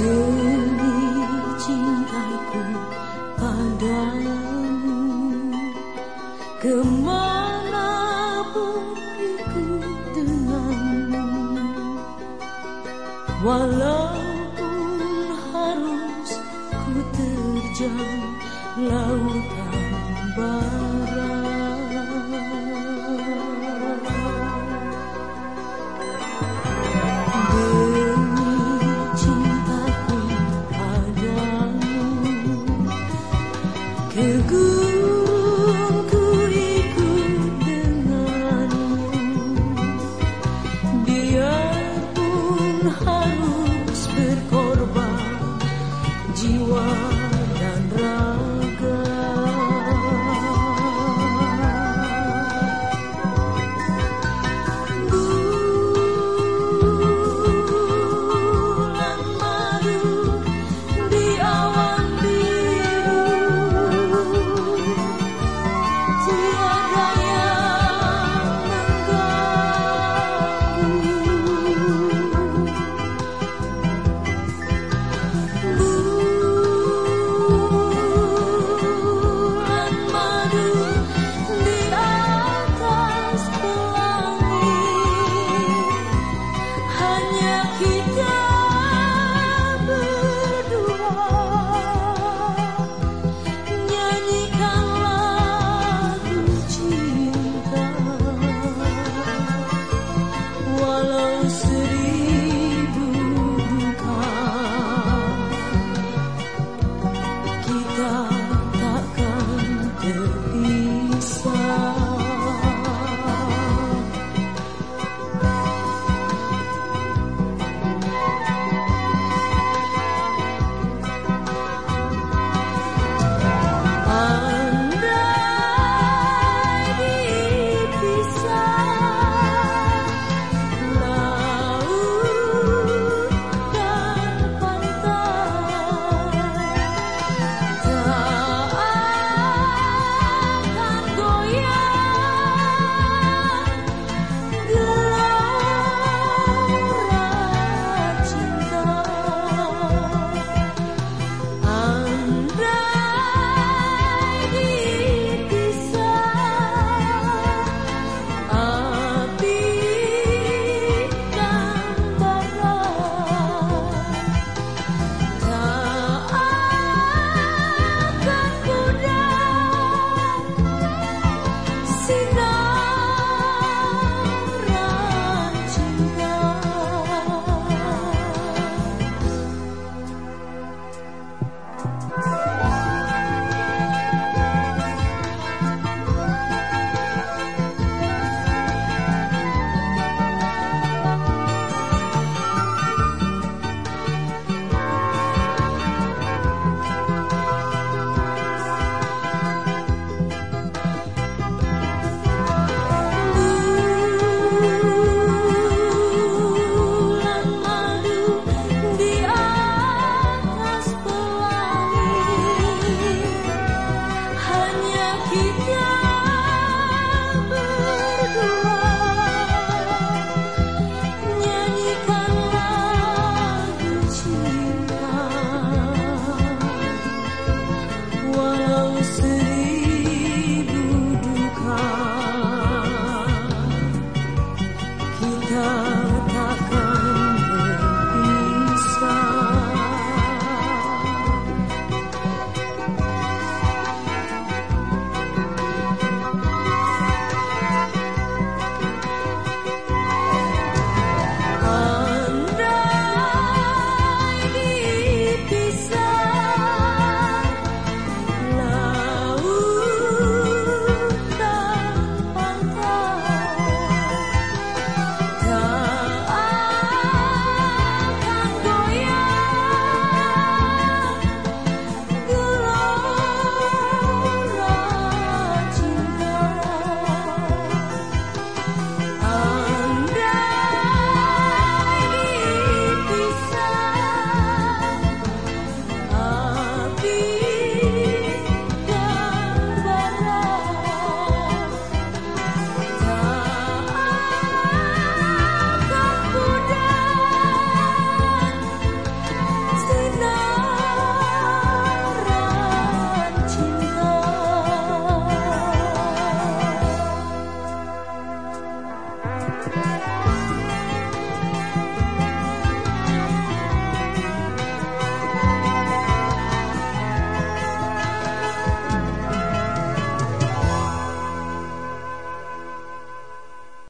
Demi cintaku padamu Ke mana pun ikut denganmu Walaupun harus ku terjang lautan bara.